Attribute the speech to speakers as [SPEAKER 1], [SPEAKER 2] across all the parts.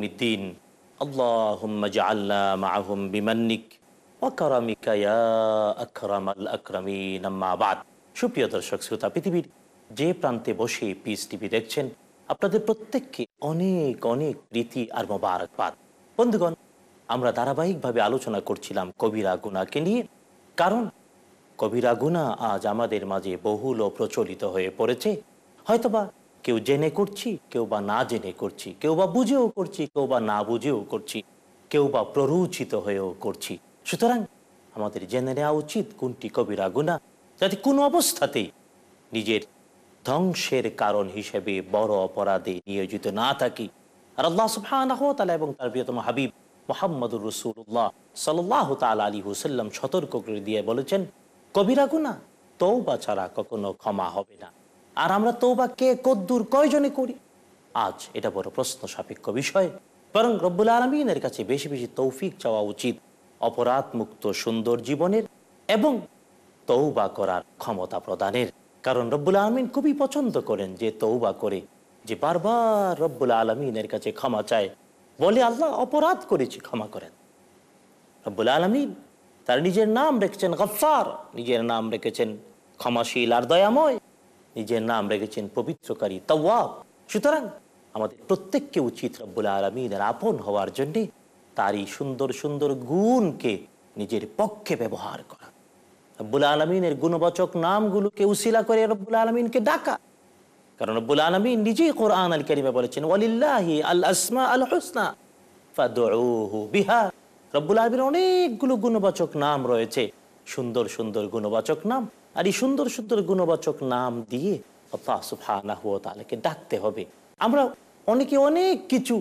[SPEAKER 1] ইয়াউমিদ্দিন আল্লাহুম্মা জাআলনা মাআহুম বিমান্নিক ওয়া কারামিকা ইয়া আকরামাল আকরামিন। আম্মা বাদ। সুপ্রিয় দর্শক, শ্রোতা, পৃথিবীর যে প্রান্তে বসে পিস টিভি দেখছেন, আপনাদের প্রত্যেককে অনেক অনেক রীতি আর মোবারকবাদ। বন্ধুগণ, আমরা ধারাবাহিকভাবে আলোচনা করছিলাম কবিরা গুনাকে নিয়ে। কারণ, কবিরা গুণা আজ আমাদের মাঝে বহুল ও প্রচলিত হয়ে পড়েছে। হয়তোবা কেউ জেনে করছি, কেউ বা না জেনে করছি, কেউ বা বুঝেও করছি, কেউ বা না বুঝেও করছি, কেউ বা প্ররোচিত হয়েও করছি। সুতরাং আমাদের জেনে নেওয়া উচিত কোনটি কবিরা গুণা যাতে কোনো অবস্থাতেই নিজের ধ্বংসের কারণ হিসেবে বড় অপরাধে নিয়োজিত না থাকি। আর আল্লাহ সুবহানাহু ওয়া তাআলা এবং তার প্রিয়তম হাবিব মোহাম্মদুর রসুল্লাহ সাল্লাহ তাল আলী হুসাল্লাম সতর্ক করে দিয়ে বলেছেন, কবিরা গুনা তৌবা ছাড়া কখনো ক্ষমা হবে না। আর আমরা তৌবা কে, কদ্দুর কয়জনে করি? আজ এটা বড় প্রশ্ন সাপেক্ষ বিষয়। বরং রব্বুল আলমিনের কাছে বেশি বেশি তৌফিক চাওয়া উচিত। অপরাধ মুক্ত সুন্দর জীবনের এবং তৌবা করার ক্ষমতা প্রদানের। কারণ রব্বুল আলমিন খুবই পছন্দ করেন যে তৌবা করে, যে বারবার রব্বুল আলমিনের কাছে ক্ষমা চায়। বলে আল্লাহ অপরাধ করেছি, ক্ষমা করেন। রব্বুল আলমিন তার নিজের নাম রেখেছেন গফার নিজের নাম রেখেছেন ক্ষমাশীল আর দয়াময়। নিজের নাম রেখেছেন পবিত্রকারী তওয়াব। সুতরাং আমাদের প্রত্যেককে উচিত রব্বুল আলমিনের আপন হওয়ার জন্যে তারই সুন্দর সুন্দর গুণকে নিজের পক্ষে ব্যবহার করা। রব্বুল আলমিনের গুণবাচক নামগুলোকে উশিলা করে রব্বুল আলমিনকে ডাকা। কারণ রব্বুল আলমিন নিজেই কোরআন আল করিমে বলেছেন, ওয়ালিল্লাহি আল আসমা আল হোসনা বিহা। রব্বুল আলমীর অনেকগুলো গুণবাচক নাম রয়েছে। সুন্দর সুন্দর গুণবাচক নাম আর এই সুন্দর সুন্দর গুণবাচক নাম দিয়ে আল্লাহ ডাকতে হবে। আমরা অনেকে অনেক কিছু,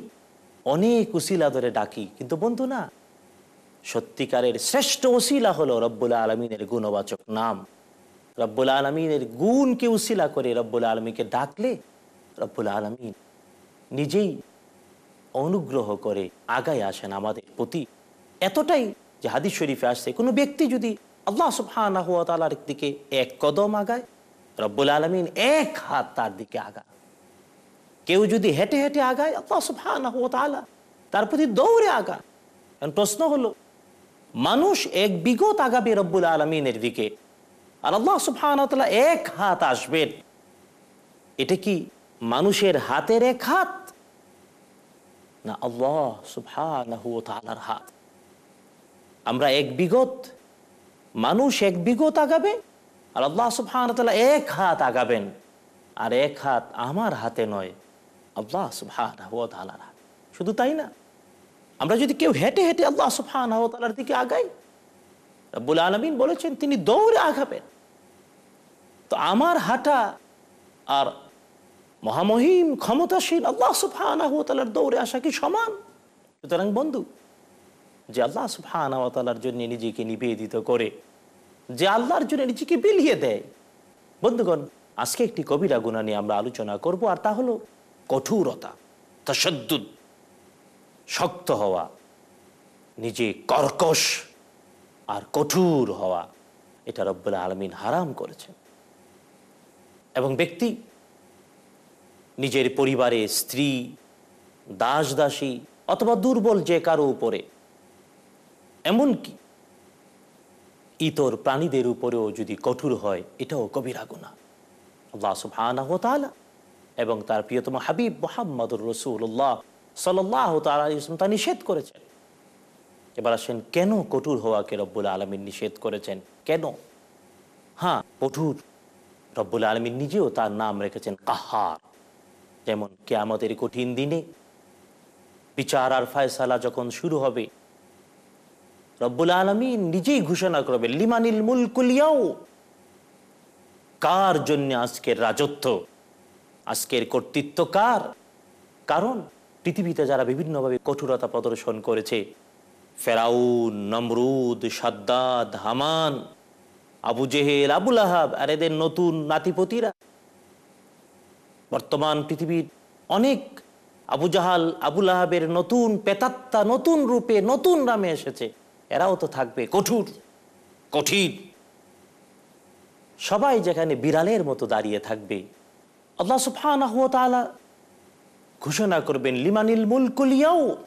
[SPEAKER 1] অনেক উসিলা ধরে ডাকি, কিন্তু বন্ধু না, সত্যিকারের শ্রেষ্ঠ ওসিলা হলো রব্বুল আলমিনের গুণবাচক নাম। রব্বুল আলমিনের গুণকে উসিলা করে রব্বুল আলমীকে ডাকলে রব্বুল আলমিন নিজেই অনুগ্রহ করে আগায় আসেন আমাদের প্রতি। এতটাই যে হাদিস শরীফে আসছে, কোনো ব্যক্তি যদি আল্লাহ সুবহানার দিকে এক কদম আগায়, রব্বুল আলমিন এক হাত তার দিকে আগা কেউ যদি হেঁটে হেঁটে আগায়, আল্লাহ সুবহানাহু ওয়া তাআলা তার প্রতি দৌড়ে আগা কারণ প্রশ্ন হলো, মানুষ এক বিগত আগাবে রব্বুল আলমিনের দিকে, আর আল্লাহ সুবহানাহু এক হাত আসবেন। এটা কি মানুষের হাতের এক হাত? না, আল্লাহ সুবহানাহু হাত। আমরা এক বিগত মানুষ এক বিগত আগাবে আর আল্লাহ ওয়া এক হাত আগাবেন। আর এক হাত আমার হাতে নয়, আল্লাহ হাত। শুধু তাই না, আমরা যদি কেউ হেঁটে হেঁটে আল্লাহ ওয়া দিকে আগাই, রব্বুল আলামিন বলেছেন তিনি দৌড়ে আগাবেন। তো আমার হাঁটা আর মহামহিম ক্ষমতাসীন আল্লাহ তাআলার দৌড়ে আসা কি সমান? সুতরাং বন্ধু যে আল্লাহ ওয়া জন্য নিজেকে নিবেদিত করে, যে আল্লাহর জন্য নিজেকে বিলিয়ে দেয়। বন্ধুগণ, আজকে একটি কবিরা গুণা নিয়ে আমরা আলোচনা করব, আর তা হলো কঠোরতা তসদ্দুদ শক্ত হওয়া, নিজে কর্কশ আর কঠোর হওয়া, এটা রব্বুল আলমিন হারাম করেছেন। এবং ব্যক্তি নিজের পরিবারে স্ত্রী দাস দাসী অথবা দুর্বল যে কারও উপরে এমনকি ইতর প্রাণীদের উপরেও যদি কঠোর হয়, এটাও কবিরা গুণা আল্লাহ এবং তার প্রিয়তম হাবিব মোহাম্মদুর রসুল্লাহ সাল্লাহ তা নিষেধ করেছেন। এবার আসেন, কেন কঠোর হওয়াকে রব্বুল আলমিন নিষেধ করেছেন? কেন? হ্যাঁ কঠোর। রব্বুল আলমিন নিজেও তার নাম রেখেছেন কাহার। যেমন কে আমাদের কঠিন দিনে বিচার আর ফায়সালা যখন শুরু হবে রব্বুল আলমিন নিজেই ঘোষণা করবে লিমানিল মুলকুলিয়াও কার জন্য আজকের রাজত্ব? আজকের কর্তৃত্ব কার? কারণ পৃথিবীতে যারা বিভিন্নভাবে কঠোরতা প্রদর্শন করেছে, ফেরাউন, নমরুদ, সাদ্দাদ, হামান, আবু জেহেল, আবুল আহাব, আর এদের নতুন নাতিপতিরা। বর্তমান পৃথিবীর অনেক আবু জাহাল, আবুল আহাবের নতুন পেতাত্তা, নতুন রূপে, নতুন নামে এসেছে। এরাও তো থাকবে কঠোর, কঠিন। সবাই যেখানে বিড়ালের মতো দাঁড়িয়ে থাকবে, আল্লাহ সুফানা ঘোষণা করবেন, লিমানিল মুলকুলিয়াও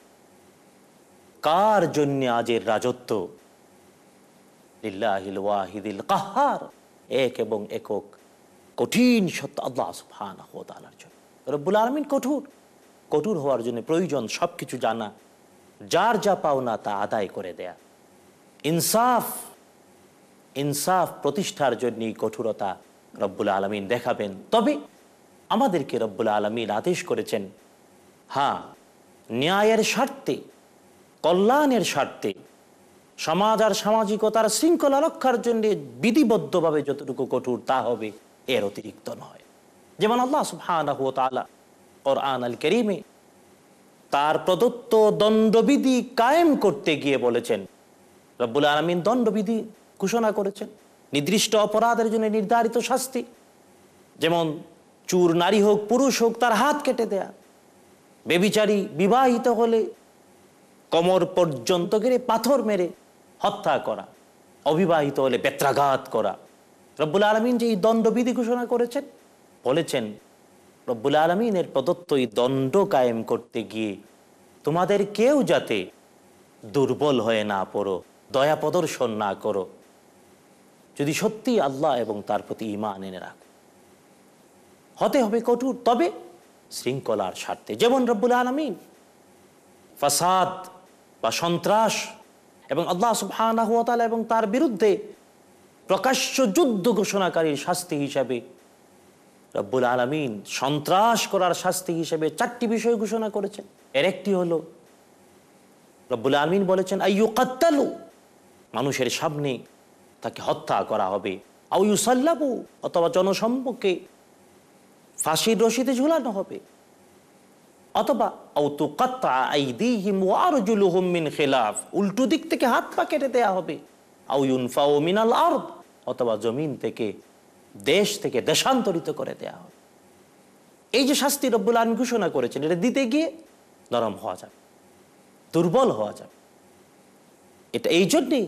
[SPEAKER 1] কার জন্য আজের রাজত্ব? ওয়াহিদিল কাহার। এক এবং একক কঠিন সত্য আল্লাহ তাআলার জন্য। রব্বুল আলামিন কঠোর। কঠোর হওয়ার জন্য প্রয়োজন সবকিছু জানা। যার যা পাওনা তা আদায় করে দেয়া। ইনসাফ ইনসাফ প্রতিষ্ঠার জন্যই কঠোরতা রব্বুল আলমিন দেখাবেন। তবে আমাদেরকে রব্বুল আলমিন আদেশ করেছেন হ্যাঁ ন্যায়ের স্বার্থে, কল্যাণের স্বার্থে, সমাজ আর সামাজিকতার শৃঙ্খলা রক্ষার জন্য বিধিবদ্ধভাবে যতটুকু কঠোর তা হবে, এর অতিরিক্ত নয়। যেমন আল্লাহ ওয়া তাআলা কোরআন আল করিমে তার প্রদত্ত দণ্ডবিধি কায়েম করতে গিয়ে বলেছেন রব্বুল আলমিন দণ্ডবিধি ঘোষণা করেছেন। নির্দিষ্ট অপরাধের জন্য নির্ধারিত শাস্তি। যেমন, চুর নারী হোক, পুরুষ হোক, তার হাত কেটে দেয়া। বেবিচারী বিবাহিত হলে কমর পর্যন্ত গেড়ে পাথর মেরে হত্যা করা। অবিবাহিত হলে বেত্রাঘাত করা। রব্বুল আলমিন যে এই দণ্ডবিধি ঘোষণা করেছেন, বলেছেন, রব্বুল আলমিনের প্রদত্ত এই দণ্ড কায়েম করতে গিয়ে তোমাদের কেউ যাতে দুর্বল হয়ে না পড়ো। দয়া প্রদর্শন না করো। যদি সত্যি আল্লাহ এবং তার প্রতি ইমান এনে রাখো। হতে হবে কঠোর, তবে শৃঙ্খলার স্বার্থে। যেমন রব্বুল আলমিন, ফাসাদ বা সন্ত্রাস এবং আল্লাহ সুবহানাহু ওয়া তাআলা এবং তার বিরুদ্ধে প্রকাশ্য যুদ্ধ ঘোষণাকারীর শাস্তি হিসাবে রব্বুল আলমিন সন্ত্রাস করার শাস্তি হিসেবে চারটি বিষয় ঘোষণা করেছেন। এর একটি হলো, রব্বুল আলমিন বলেছেন আইয়ু কাত্তালু মানুষের সামনে তাকে হত্যা করা হবে। আউ ইউসাল্লাবু, অথবা জনসম্মুখে ফাঁসির রশিতে ঝুলানো হবে। অথবা খিলাফ, উল্টো দিক থেকে হাত পা কেটে দেয়া হবে। আউ ইউনফাউ মিনাল আরদ, অথবা জমিন থেকে দেশ থেকে দেশান্তরিত করে দেয়া হবে। এই যে শাস্তি রব্বুল আলম ঘোষণা করেছেন, এটা দিতে গিয়ে নরম হওয়া যাবে, দুর্বল হওয়া যাবে। এটা এই জন্যে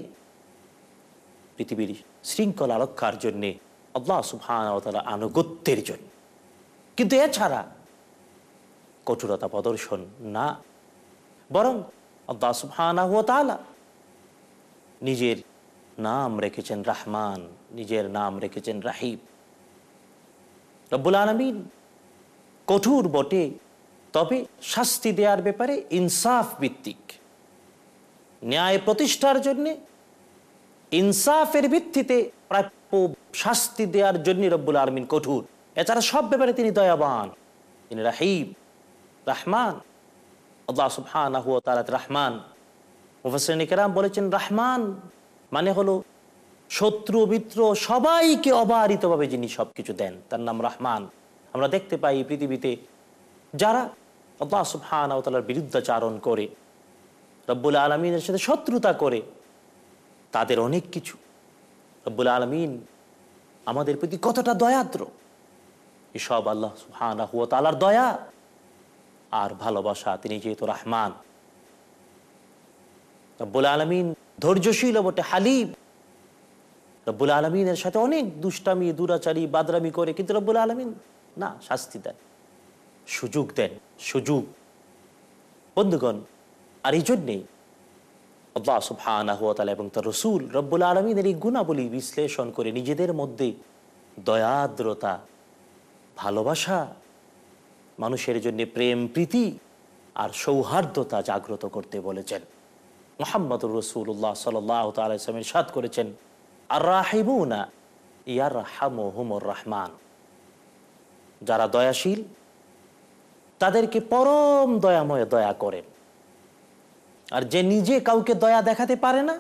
[SPEAKER 1] পৃথিবীর শৃঙ্খলা রক্ষার জন্যে আল্লাহ সুবহান আনুগত্যের জন্য। কিন্তু এছাড়া কঠোরতা প্রদর্শন না, বরং আল্লাহ সুবহান নিজের নাম রেখেছেন রাহমান, নিজের নাম রেখেছেন রাহিব রব্বুল আলমিন কঠোর বটে, তবে শাস্তি দেওয়ার ব্যাপারে ইনসাফ ভিত্তিক। ন্যায় প্রতিষ্ঠার জন্যে ইনসাফের ভিত্তিতে প্রাপ্য শাস্তি দেওয়ার জন্য রব্বুল আলমিন কঠোর। এছাড়া সব ব্যাপারে তিনি দয়াবান। তিনি রাহিব রাহমান রাহমান। মুফাসসিরিন কেরাম বলেছেন, রাহমান মানে হলো শত্রু, মিত্র, সবাইকে অবারিতভাবে যিনি সব কিছু দেন, তার নাম রহমান। আমরা দেখতে পাই পৃথিবীতে যারা আল্লাহ বিরুদ্ধাচারণ করে, রব্বুল আলমিনের সাথে শত্রুতা করে তাদের অনেক কিছু। রব্বুল আলমিন আমাদের প্রতি কতটা দয়াদ্র। এসব আল্লাহ ওয়া তাআলার দয়া। আর ভালোবাসা, তিনি যেহেতু রহমান। রব্বুল আলমিন ধৈর্যশীল বটে, হালিম। রব্বুল আলমিনের সাথে অনেক দুষ্টামি, দুরাচারী, বাদরামি করে, কিন্তু রব্বুল আলমিন না, শাস্তি দেন। সুযোগ দেন, সুযোগ। বন্ধুগণ, আর এই জন্যেই আল্লাহ সুবহানাহু এবং তার রসুল রব্বুল আলমিনের এই গুণাবলী বিশ্লেষণ করে নিজেদের মধ্যে দয়াদ্রতা, ভালোবাসা, মানুষের জন্য প্রেম, প্রীতি আর সৌহার্দ্যতা জাগ্রত করতে বলেছেন। মোহাম্মদুর রসুল্লাহ সাল্লাহ তালামের সাদ করেছেন আর রাহিবুনা ইয়ার হামুর রহমান যারা দয়াশীল, তাদেরকে পরম দয়াময় দয়া করেন। আর যে নিজে কাউকে দয়া দেখাতে পারে না,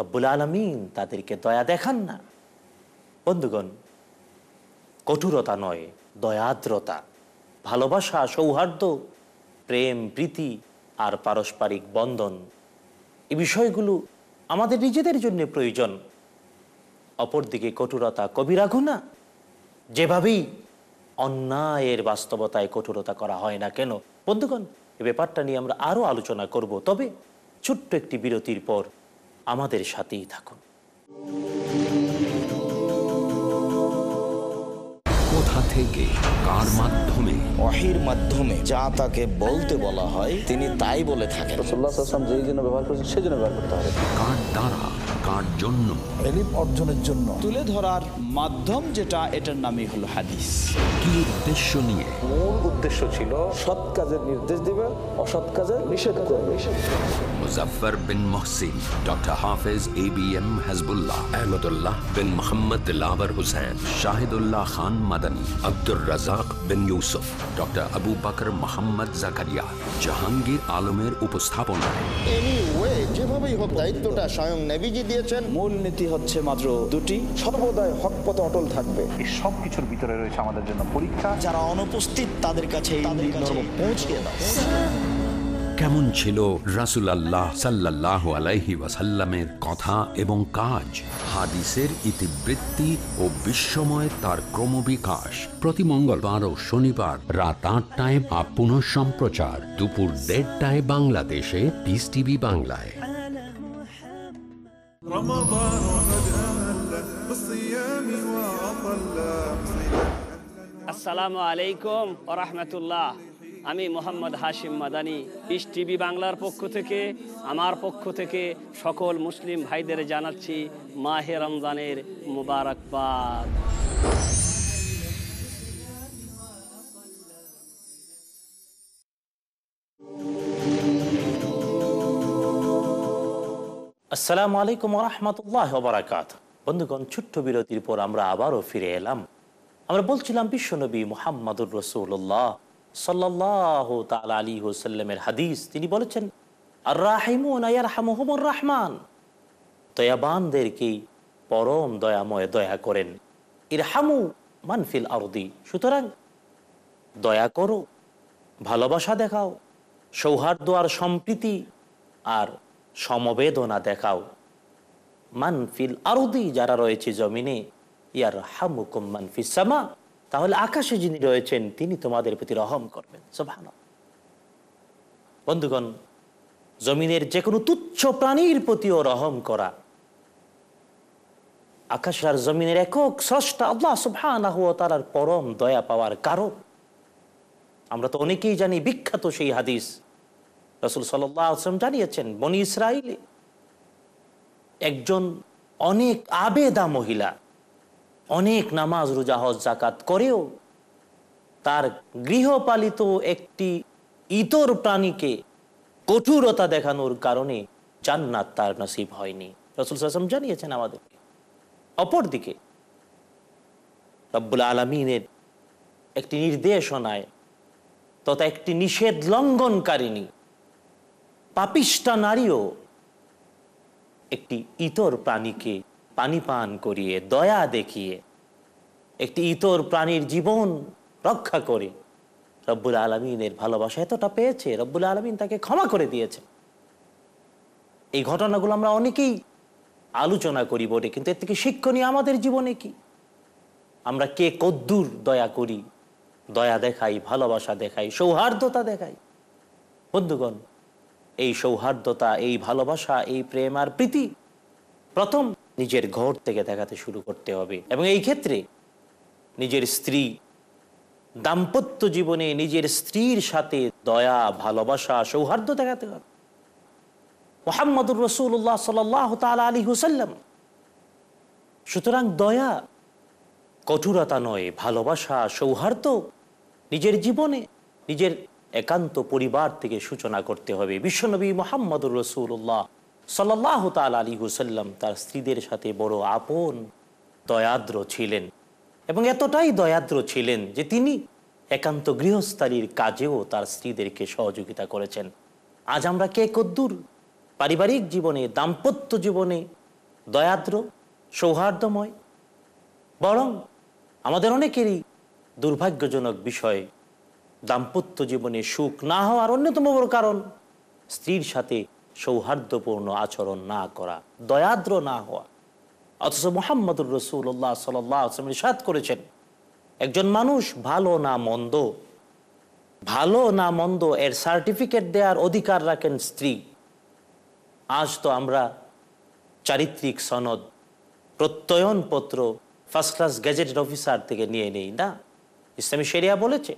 [SPEAKER 1] রব্বুল আলমিন তাদেরকে দয়া দেখান না। বন্ধুগণ, কঠোরতা নয়, দয়াদ্রতা। ভালোবাসা, সৌহার্দ্য, প্রেম, প্রীতি আর পারস্পরিক বন্ধন, এই বিষয়গুলো আমাদের নিজেদের জন্য প্রয়োজন। অপরদিকে কঠোরতা কবিরা গুণা যেভাবেই অন্যায়ের বাস্তবতায় কঠোরতা করা হয় না কেন, বন্ধুগণ এ ব্যাপারটা নিয়ে আমরা আরও আলোচনা করব। তবে ছোট্ট একটি বিরতির পর আমাদের সাথেই থাকুন।
[SPEAKER 2] কোথা থেকে কার মাধ্যমে?
[SPEAKER 3] ওয়াহির মাধ্যমে যা তাকে বলতে বলা হয় তিনি তাই বলে থাকেন।
[SPEAKER 4] রসুল্লাহ যেই জন্য ব্যবহার করেছেন সেই জন্য ব্যবহার করতে হবে।
[SPEAKER 2] কার দ্বারা? কার জন্য।
[SPEAKER 5] এলিম অর্জনের জন্য।
[SPEAKER 6] তুলে ধরার মাধ্যম যেটা এটার নামই হলো হাদিস।
[SPEAKER 2] কি উদ্দেশ্য নিয়ে?
[SPEAKER 4] মূল উদ্দেশ্য ছিল সৎ কাজের নির্দেশ দিবে অসৎ কাজের নিষেধ করবে।
[SPEAKER 2] মুজাফফর বিন Mohsin doctor Hafez A B M Hasbullah Ahmadullah বিন মোহাম্মদ দিলাবর হুসেন শাহিদুল্লাহ খান মাদানী আব্দুর রাজাক বিন ইউসুফ ডক্টর আবু বকর মোহাম্মদ জাকারিয়া। জাহাঙ্গীর আলমের উপস্থাপনায়।
[SPEAKER 3] যেভাবেই হোক দায়িত্বটা স্বয়ং নেভিজি দিয়েছেন।
[SPEAKER 6] মূল নীতি হচ্ছে মাত্র দুটি
[SPEAKER 4] সর্বদাই হক পথে অটল থাকবে।
[SPEAKER 5] এই সব কিছুর ভিতরে রয়েছে আমাদের জন্য পরীক্ষা।
[SPEAKER 3] যারা অনুপস্থিত তাদের কাছে এই পৌঁছে দাও।
[SPEAKER 2] কেমন ছিল রাসুল আল্লাহ সাল্লাহ আলাইহি ওয়াসাল্লামের কথা এবং কাজ? হাদিসের ইতিবৃত্তি ও বিশ্বময় তার ক্রমবিকাশ। প্রতি মঙ্গলবার ও শনিবার রাত আটটায় বা পুনঃ সম্প্রচার দুপুর দেড়টায় বাংলাদেশে পিস টিভি বাংলায়।
[SPEAKER 7] رمضان قد أهل بالصيام وأطل
[SPEAKER 8] আসসালামু আলাইকুম ওরহমতুল্লাহ আমি মোহাম্মদ হাশিম মাদানি পিস টিভি বাংলার পক্ষ থেকে আমার পক্ষ থেকে সকল মুসলিম ভাইদের জানাচ্ছি মাহে রমজানের মুবারকবাদ
[SPEAKER 1] আসসালামু আলাইকুম রহমতুল্লাহ বারাকাত বন্ধুগণ, ছোট্ট বিরতির পর আমরা আবারও ফিরে এলাম। আমরা বলছিলাম, বিশ্বনবী মোহাম্মদুর রসুল্লাহ সাল্লাহ তাল আলী হোসাল্লামের হাদিস। তিনি বলেছেন আর রাহিমুন আয়ারহামুহমুর রহমান। দয়াবানদেরকেই পরম দয়াময় দয়া করেন। ইরহামু মানফিল আরদি। সুতরাং দয়া করো, ভালোবাসা দেখাও, সৌহার্দ্য আর সম্প্রীতি আর সমবেদনা দেখাও। মানফিল আরদি, যারা রয়েছে জমিনে ইয়ার হামুকুম সামা। তাহলে আকাশে যিনি রয়েছেন, তিনি তোমাদের প্রতি রহম করবেন। সোভান বন্ধুগণ, জমিনের যে কোনো তুচ্ছ প্রাণীর প্রতিও রহম করা। আকাশ আর জমিনের একক স্রষ্টা আল্লাহ তার পরম দয়া পাওয়ার কারণ আমরা তো অনেকেই জানি বিখ্যাত সেই হাদিস রসুল সাল্লাম জানিয়েছেন, বনি ইসরায়েলে একজন অনেক আবেদা মহিলা, অনেক নামাজ, রোজা, হজ জাকাত করেও তার গৃহপালিত একটি ইতর প্রাণীকে কঠোরতা দেখানোর কারণে জান্নাত তার নসিব হয়নি। রসুল সাল্লাম জানিয়েছেন আমাদেরকে। অপরদিকে রব্বুল আলমিনের একটি নির্দেশনায় তথা একটি নিষেধ লঙ্ঘনকারিণী পাপিষ্টা নারীও একটি ইতর প্রাণীকে পানি পান করিয়ে, দয়া দেখিয়ে একটি ইতর প্রাণীর জীবন রক্ষা করে। রব্বুল আলমিনের ভালোবাসা এতটা পেয়েছে, রব্বুল আলমিন তাকে ক্ষমা করে দিয়েছে। এই ঘটনাগুলো আমরা অনেকেই আলোচনা করি বটে, কিন্তু এর থেকে শিক্ষণীয় আমাদের জীবনে কি? আমরা কে কদ্দুর দয়া করি? দয়া দেখাই, ভালোবাসা দেখাই, সৌহার্দ্যতা দেখাই। বন্ধুগণ এই সৌহার্দ্যতা, এই ভালোবাসা, এই প্রেম আর প্রীতি প্রথম নিজের ঘর থেকে দেখাতে শুরু করতে হবে। এবং এই ক্ষেত্রে নিজের স্ত্রী দাম্পত্য জীবনে নিজের স্ত্রীর সাথে দয়া, ভালোবাসা, সৌহার্দ্য দেখাতে হবে। মোহাম্মদুর রসুল্লাহ সাল তাল আলী হুসাল্লাম সুতরাং দয়া কঠোরতা নয়, ভালোবাসা, সৌহার্দ্য নিজের জীবনে, নিজের একান্ত পরিবার থেকে সূচনা করতে হবে। বিশ্বনবী মোহাম্মদুর রসুল্লাহ সাল্লাহ তাল আলী হুসাল্লাম তার স্ত্রীদের সাথে বড় আপন, দয়াদ্র ছিলেন এবং এতটাই দয়াদ্র ছিলেন যে তিনি একান্ত গৃহস্থালির কাজেও তার স্ত্রীদেরকে সহযোগিতা করেছেন। আজ আমরা কে কদ্দুর? পারিবারিক জীবনে, দাম্পত্য জীবনে দয়াদ্র, সৌহার্দ্যময়, বরং আমাদের অনেকেরই দুর্ভাগ্যজনক বিষয় দাম্পত্য জীবনে সুখ না হওয়ার অন্যতম বড় কারণ, স্ত্রীর সাথে সৌহার্দ্যপূর্ণ আচরণ না করা, দয়াদ্র না হওয়া। অথচ মোহাম্মদুর রসুল্লাহ সাল্লাম সাদ করেছেন, একজন মানুষ ভালো না মন্দ, ভালো না মন্দ এর সার্টিফিকেট দেওয়ার অধিকার রাখেন স্ত্রী। আজ তো আমরা চারিত্রিক সনদ, প্রত্যয়নপত্র, ফার্স্ট ক্লাস গ্যাজেটেড অফিসার থেকে নিয়ে নেই, না? ইসলামী শরিয়া বলেছে।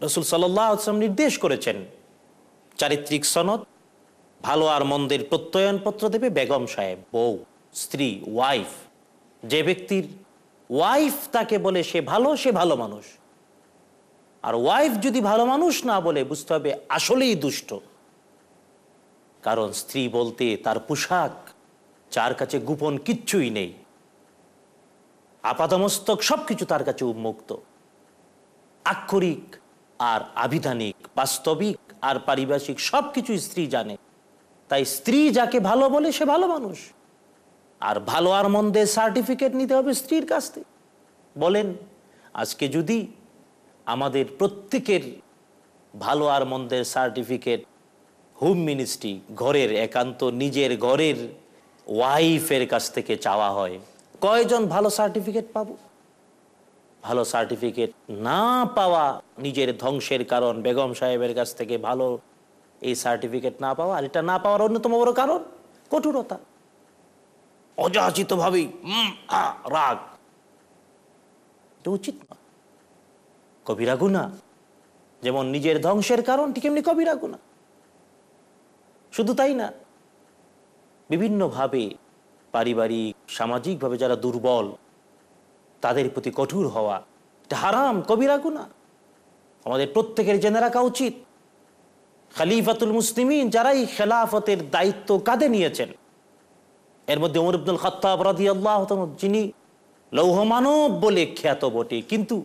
[SPEAKER 1] রসুল সাল্লাম নির্দেশ করেছেন, চারিত্রিক সনদ, ভালো আর মন্দের প্রত্যয়নপত্র দেবে বেগম সাহেব, বউ, স্ত্রী ওয়াইফ যে ব্যক্তির ওয়াইফ তাকে বলে সে ভালো সে ভালো মানুষ। আর ওয়াইফ যদি ভালো মানুষ না বলে, বুঝতে হবে আসলেই দুষ্ট। কারণ স্ত্রী বলতে তার পোশাক, যার কাছে গোপন কিচ্ছুই নেই। আপাদমস্তক সবকিছু তার কাছে উন্মুক্ত। আক্ষরিক আর আবিধানিক বাস্তবিক আর পারিভাষিক সবকিছু স্ত্রী জানে। তাই স্ত্রী যাকে ভালো বলে সে ভালো মানুষ। আর ভালো আর মন্দের সার্টিফিকেট নিতে হবে স্ত্রীর কাছ থেকে। বলেন, আজকে যদি আমাদের প্রত্যেকের ভালো আর মন্দের সার্টিফিকেট হোম মিনিস্ট্রি ঘরের একান্ত নিজের ঘরের ওয়াইফের কাছ থেকে চাওয়া হয়, কয়জন ভালো সার্টিফিকেট পাবো? ভালো সার্টিফিকেট না পাওয়া নিজের ধ্বংসের কারণ বেগম সাহেবের কাছ থেকে ভালো এই সার্টিফিকেট না পাওয়া আর এটা না পাওয়ার অন্যতম বড় কারণ কঠোরতা। অযাচিত ভাবেই রাগ। এটা উচিত না কবিরা গুণা। যেমন নিজের ধ্বংসের কারণ, ঠিক এমনি কবিরা গুণা। শুধু তাই না, বিভিন্নভাবে পারিবারিক, সামাজিকভাবে যারা দুর্বল তাদের প্রতি কঠোর হওয়া এটা হারাম, কবিরা গুণা আমাদের প্রত্যেকের জেনে রাখা উচিত। খালিফাতুল মুসলিমিন যারাই খেলাফতের দায়িত্ব কাঁধে নিয়েছেন, এর মধ্যে উমর ইবনুল খত্তাব আল্লাহ যিনি লৌহ মানব বলে খ্যাত বটে, কিন্তু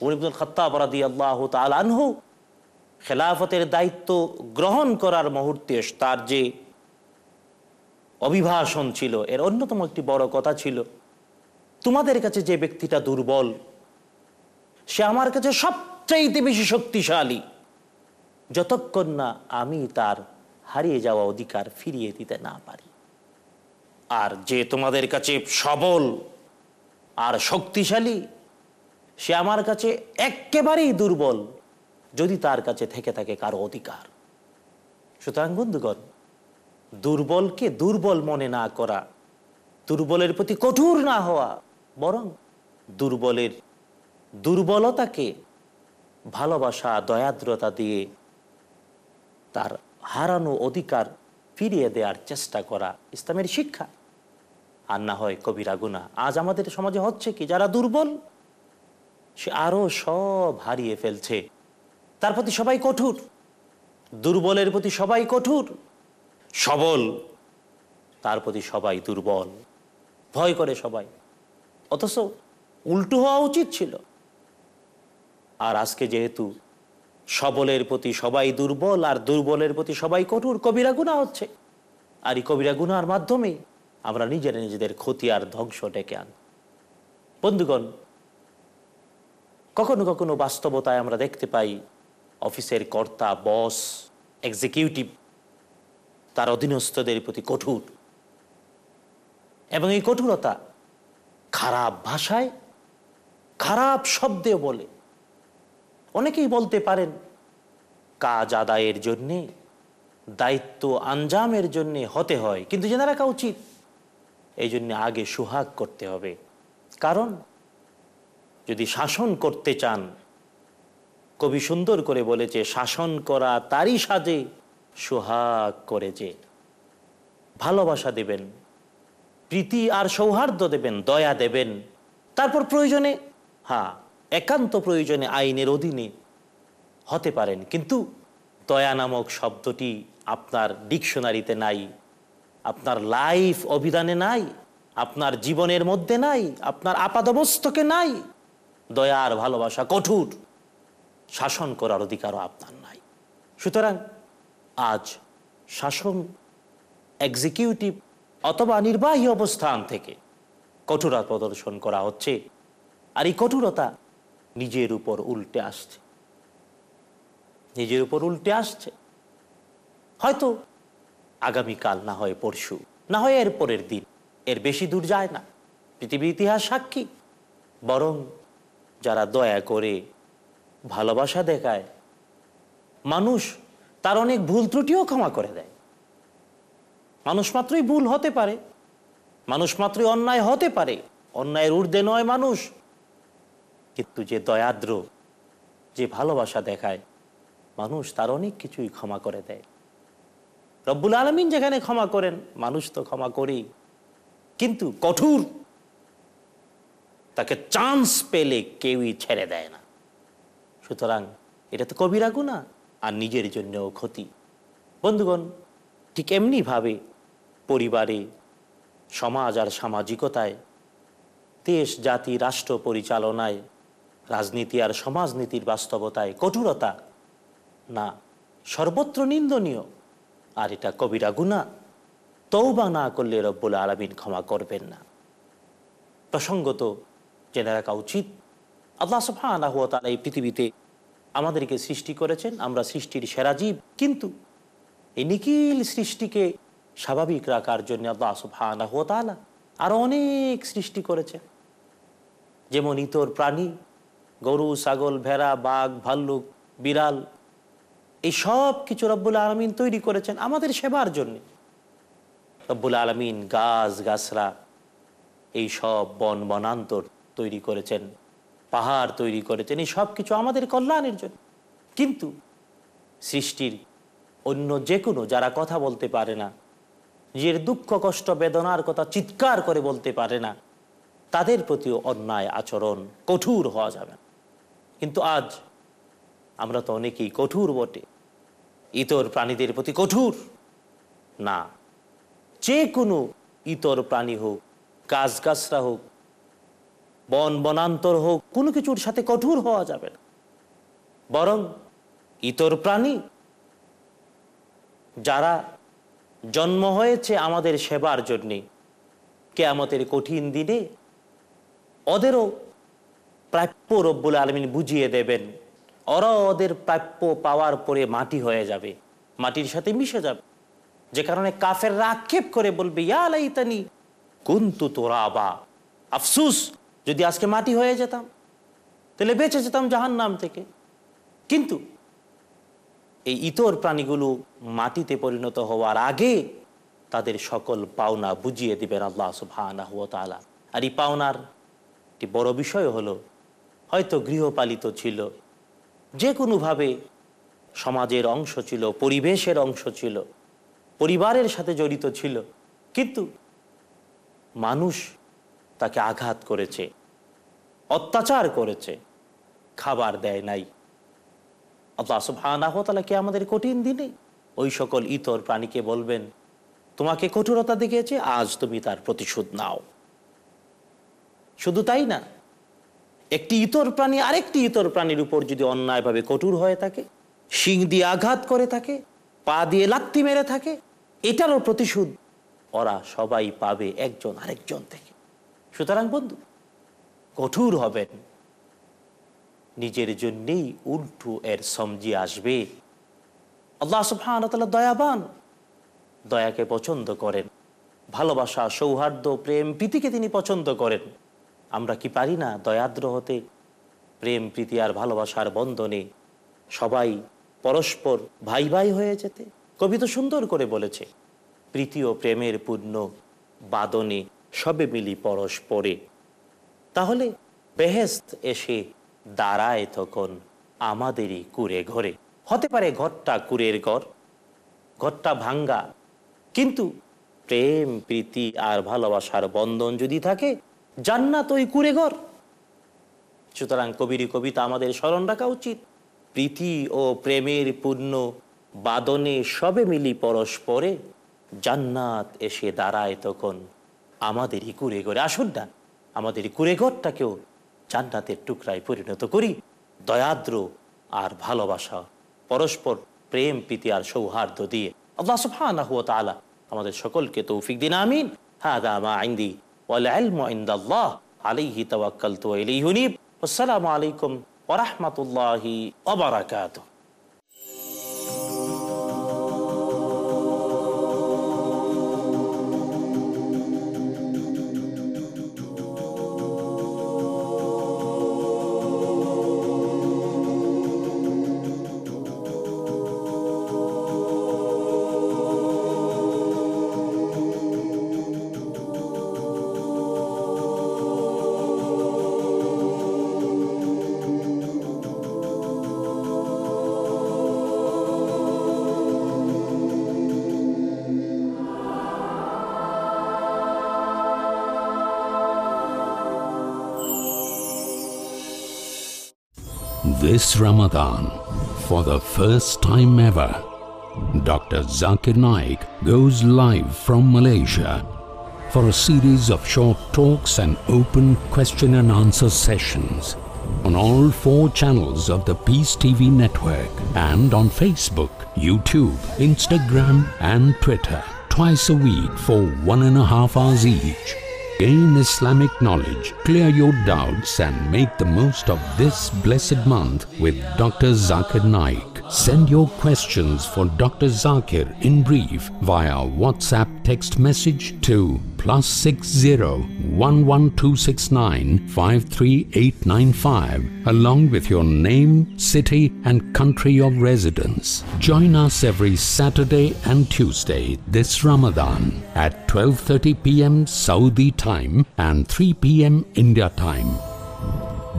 [SPEAKER 1] উমর ইবনুল খত্তাব রাদি আল্লাহ আনহু খেলাফতের দায়িত্ব গ্রহণ করার মুহূর্তে তার যে অভিভাষণ ছিল, এর অন্যতম একটি বড় কথা ছিল তোমাদের কাছে যে ব্যক্তিটা দুর্বল, সে আমার কাছে সবচাইতে বেশি শক্তিশালী। যতক্ষণ না আমি তার হারিয়ে যাওয়া অধিকার ফিরিয়ে দিতে না পারি। আর যে তোমাদের কাছে সবল আর শক্তিশালী, সে আমার কাছে একেবারেই দুর্বল, যদি তার কাছে থেকে থাকে কারও অধিকার। সুতরাং বন্ধুগণ, দুর্বলকে দুর্বল মনে না করা, দুর্বলের প্রতি কঠোর না হওয়া বরং দুর্বলের দুর্বলতাকে ভালোবাসা, দয়াদ্রতা দিয়ে তার হারানো অধিকার ফিরিয়ে দেওয়ার চেষ্টা করা ইসলামের শিক্ষা। আর না হয় কবিরা গুণা আজ আমাদের সমাজে হচ্ছে কি, যারা দুর্বল, সে আরও সব হারিয়ে ফেলছে। তার প্রতি সবাই কঠোর, দুর্বলের প্রতি সবাই কঠোর, সবল, তার প্রতি সবাই দুর্বল। ভয় করে সবাই। অথচ উল্টো হওয়া উচিত ছিল। আর আজকে যেহেতু সবলের প্রতি সবাই দুর্বল, আর দুর্বলের প্রতি সবাই কঠোর, কবিরা গুণা হচ্ছে। আর এই কবিরা গুনার মাধ্যমে আমরা নিজেরা নিজেদের ক্ষতি আর ধ্বংস ডেকে আন। বন্ধুগণ, কখনো কখনো বাস্তবতায় আমরা দেখতে পাই অফিসের কর্তা, বস, এক্সিকিউটিভ তার অধীনস্থদের প্রতি কঠোর। এবং এই কঠোরতা খারাপ ভাষায় খারাপ শব্দে বলে। অনেকেই বলতে পারেন, কাজ আদায়ের জন্যে, দায়িত্ব আঞ্জামের জন্যে হতে হয়, কিন্তু জেনে রাখা উচিত। এই জন্য আগে সুহাগ করতে হবে। কারণ, যদি শাসন করতে চান, কবি সুন্দর করে বলেছে, শাসন করা তারই সাজে, সোহাগ করে যে ভালোবাসা দেবেন। প্রীতি আর সৌহার্দ্য দেবেন, দয়া দেবেন। তারপর প্রয়োজনে হ্যাঁ একান্ত প্রয়োজনে আইনের অধীনে হতে পারেন। কিন্তু দয়া নামক শব্দটি আপনার ডিকশনারিতে নাই, আপনার লাইফ অভিধানে নাই, আপনার জীবনের মধ্যে নাই, আপনার আপাদবস্তকে নাই। দয়া আর ভালোবাসা কঠোর, শাসন করার অধিকারও আপনার নাই। সুতরাং আজ শাসন এক্সিকিউটিভ অথবা নির্বাহী অবস্থান থেকে কঠোরতা প্রদর্শন করা হচ্ছে আর এই কঠোরতা নিজের উপর উল্টে আসছে। নিজের উপর উল্টে আসছে। হয়তো আগামীকাল না হয় পরশু, না হয় এর পরের দিন, এর বেশি দূর যায় না। পৃথিবীর ইতিহাস সাক্ষী। বরং যারা দয়া করে ভালোবাসা দেখায়, মানুষ তার অনেক ভুল ত্রুটিও ক্ষমা করে দেয়। মানুষ মাত্রই ভুল হতে পারে। মানুষ মাত্রই অন্যায় হতে পারে। অন্যায়ের ঊর্ধ্বে নয় মানুষ। কিন্তু যে দয়াদ্র, যে ভালোবাসা দেখায়, মানুষ তার অনেক কিছুই ক্ষমা করে দেয়। রব্বুল আলমিন যেখানে ক্ষমা করেন, মানুষ তো ক্ষমা করেই। কিন্তু কঠোর, তাকে চান্স পেলে কেউই ছেড়ে দেয় না। সুতরাং এটা তো কবিরা গুণা আর নিজের জন্যও ক্ষতি। বন্ধুগণ, ঠিক এমনিভাবে পরিবারে, সমাজ আর সামাজিকতায়, দেশ, জাতি, রাষ্ট্র পরিচালনায়, রাজনীতি আর সমাজনীতির বাস্তবতায় কঠোরতা? না, সর্বত্র নিন্দনীয়। আর এটা কবিরা গুণা তৌবা না করলে রব্বুল আলমিন ক্ষমা করবেন না। প্রসঙ্গত, জেনে রাখা উচিত, আল্লাহ সুবহানাহু ওয়া তাআলা এই পৃথিবীতে আমাদেরকে সৃষ্টি করেছেন, আমরা সৃষ্টির সেরা জীব। কিন্তু এই নিখিল সৃষ্টিকে স্বাভাবিক রাখার জন্য আল্লাহ আরও অনেক সৃষ্টি করেছে যেমন ইতর প্রাণী, গরু, ছাগল, ভেড়া, বাঘ, ভাল্লুক, বিড়াল, এই সব কিছু রব্বুল আলমিন তৈরি করেছেন আমাদের সেবার জন্যে। রব্বুল আলমিন গাছ, গাছরা, এই সব বন, বনান্তর তৈরি করেছেন, পাহাড় তৈরি করেছেন, এই সব কিছু আমাদের কল্যাণের জন্য। কিন্তু সৃষ্টির অন্য যে কোনো যারা কথা বলতে পারে না নিজের দুঃখ, কষ্ট, বেদনার কথা চিৎকার করে বলতে পারে না। তাদের প্রতিও অন্যায় আচরণ কঠোর হওয়া যাবে কিন্তু আজ আমরা তো অনেকেই কঠোর বটে। ইতর প্রাণীদের প্রতি কঠোর না। যে কোনো ইতর প্রাণী হোক গাছ গাছরা হোক, বন বনান্তর হোক, কোনো কিছুর সাথে কঠোর হওয়া যাবে না। বরং ইতর প্রাণী যারা জন্ম হয়েছে আমাদের সেবার জন্যে। কেয়ামতের কঠিন দিনে ওদেরও প্রাপ্য রব্বুল আলমিন বুঝিয়ে দেবেন। ওরা ওদের প্রাপ্য পাওয়ার পরে মাটি হয়ে যাবে। মাটির সাথে মিশে যাবে। যে কারণে কাফের আক্ষেপ করে বলবে ইয়ালাইতানি কুন্তু তোরা বা আফসুস, যদি আজকে মাটি হয়ে যেতাম, তাহলে বেঁচে যেতাম জাহান নাম থেকে। কিন্তু এই ইতর প্রাণীগুলো মাটিতে পরিণত হওয়ার আগে তাদের সকল পাওনা বুঝিয়ে দিবেন আল্লাহ সুবহানাহু ওয়া তাআলা। আর এই পাওনার একটি বড় বিষয় হলো, হয়তো গৃহপালিত ছিল যে কোনোভাবে সমাজের অংশ ছিল, পরিবেশের অংশ ছিল, পরিবারের সাথে জড়িত ছিল, কিন্তু মানুষ তাকে আঘাত করেছে, অত্যাচার করেছে, খাবার দেয় নাই। আল্লাহ তাআলা কি আমাদের কঠিন দিনে ওই সকল ইতর প্রাণীকে বলবেন, তোমাকে কঠোরতা দেখিয়েছে, আজ তুমি তার প্রতিশোধ নাও। শুধু তাই না, একটি ইতর প্রাণী আরেকটি ইতর প্রাণীর উপর যদি অন্যায়ভাবে কঠোর হয়ে থাকে, শিং দিয়ে আঘাত করে থাকে, পা দিয়ে লাত্তি মেরে থাকে, এটারও প্রতিশোধ ওরা সবাই পাবে একজন আরেকজন থেকে। সুতরাং বন্ধু, কঠোর হবেন। নিজের জন্যেই উল্টু এর সমজি আসবে। আল্লাহ সুবহান দয়াবান। দয়াকে পছন্দ করেন। ভালোবাসা, সৌহার্দ্য, প্রেম, প্রীতিকে তিনি পছন্দ করেন। আমরা কি পারি না দয়াদ্র হতে? প্রেম, প্রীতি আর ভালোবাসার বন্ধনে সবাই পরস্পর ভাই ভাই হয়ে যেতে। কবি তো সুন্দর করে বলেছে, প্রীতি ও প্রেমের পূর্ণ বাদনে সবে মিলি পরস্পরে। তাহলে বেহেস্ত এসে দাঁড়ায় তখন আমাদেরই কুড়ে ঘরে। হতে পারে ঘরটা কুড়ের ঘর, ঘরটা ভাঙ্গা, কিন্তু প্রেম, প্রীতি আর ভালোবাসার বন্ধন যদি থাকে, জান্নাত ওই কুড়ে ঘর। সুতরাং কবির কবিতা আমাদের স্মরণ রাখা উচিত। প্রীতি ও প্রেমের পূর্ণ বাদনে সবে মিলি পরস্পরে জান্নাত এসে দাঁড়ায় তখন আমাদেরই কুড়ে ঘরে। আসুন না, আমাদের কুড়ে ঘরটাকেও জান্নাতের টুকরায় পরিণত করি। দয়াদ্র আর ভালোবাসা, পরস্পর প্রেম, প্রীতি আর সৌহার্দ্য দিয়ে। আল্লাহ সুফানা হুয়া তালা আমাদের সকলকে তৌফিক দিন, আমিন। হাদা ওয়া ইলাইহি উনীব। আসসালামু আলাইকুম ওয়া রাহমাতুল্লাহি
[SPEAKER 2] This Ramadan, for the first time ever, Dr. Zakir Naik goes live from Malaysia for a series of short talks and open question and answer sessions on all four channels of the Peace TV network and on Facebook, YouTube, Instagram, and Twitter. Twice a week for one and a half hours each. Gain Islamic knowledge, clear your doubts, and make the most of this blessed month with Dr. Zakir Naik. Send your questions for Dr. Zakir in brief via WhatsApp text message to plus six zero one one two six nine five three eight nine five along with your name, city, and country of residence. Join us every Saturday and Tuesday this Ramadan at 12:30 p.m. Saudi time and 3 p.m. India time.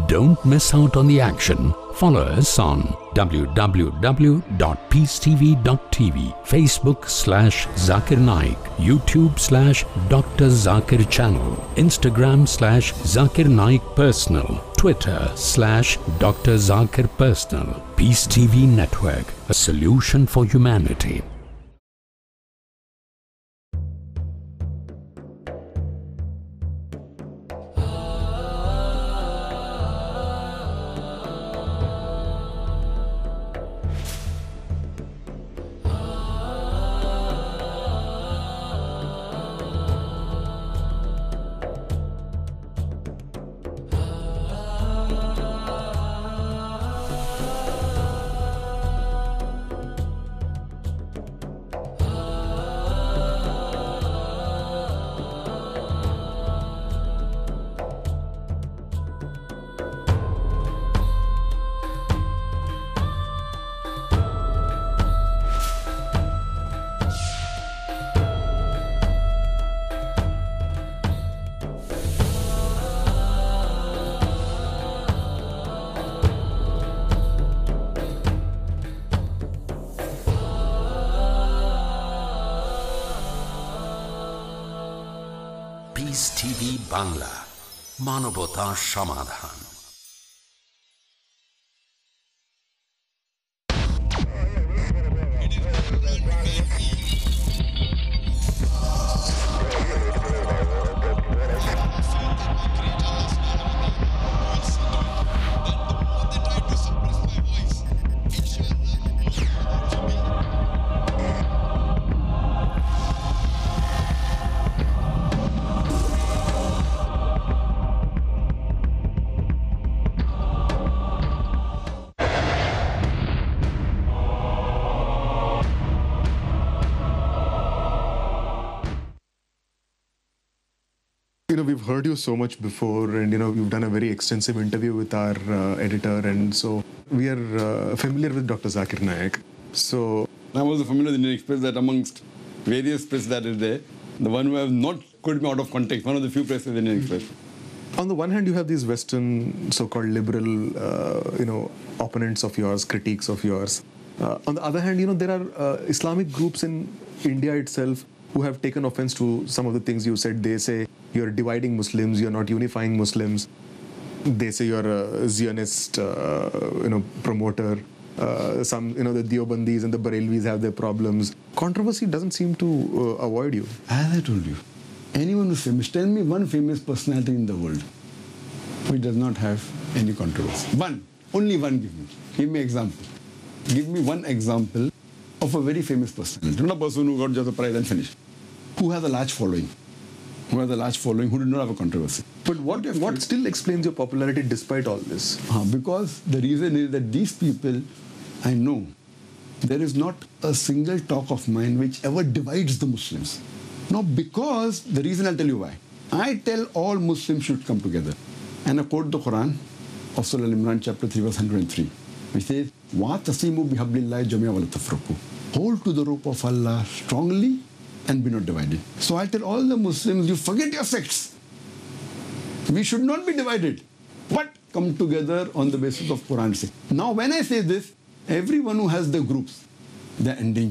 [SPEAKER 2] Don't miss out on the action. Follow us on www.peacetv.tv, Facebook slash Zakir Naik, YouTube slash Dr. Zakir Channel, Instagram slash Zakir Naik Personal, Twitter slash Dr. Zakir Personal. Peace TV Network, a solution for humanity. Bangla মানবতা সমাধান।
[SPEAKER 9] You know, we've heard you so much before, and you know, you've done a very extensive interview with our uh, editor, and so we are uh, familiar with Dr. Zakir Naik. So,
[SPEAKER 10] I was familiar with the Indian Express that amongst various press that is there, the one who have not quoted me out of context, one of the few presses in the Indian Express.
[SPEAKER 9] on the one hand, you have these Western, so-called liberal, uh, you know, opponents of yours, critiques of yours. Uh, on the other hand, you know, there are uh, Islamic groups in India itself who have taken offense to some of the things you said. They say you're dividing Muslims, you're not unifying Muslims. They say you're a Zionist, uh, you know, promoter. Uh, some, you know, the Diobandis and the Barelvis have their problems. Controversy doesn't seem to uh, avoid you.
[SPEAKER 10] As I told you, anyone who's famous, tell me one famous personality in the world which does not have any controversy. One, only one give me. Give me example. Give me one example of a very famous person, mm-hmm. not a person who got just a prize and finished, who has a large following, who has a large following, who did not have a controversy.
[SPEAKER 9] But what what still explains your popularity despite all this?
[SPEAKER 10] Uh, because the reason is that these people, I know, there is not a single talk of mine which ever divides the Muslims. Now, because the reason I'll tell you why. I tell all Muslims should come together. And I quote the Quran of Surah Al Imran, chapter 3, verse 103, which says, Wa tasimu bihablillahi jamia wal tafruku. Hold to the rope of Allah strongly and be not divided. So I tell all the Muslims, you forget your sects. We should not be divided, but come together on the basis of Quran. Now when I say this, everyone who has the groups, they're ending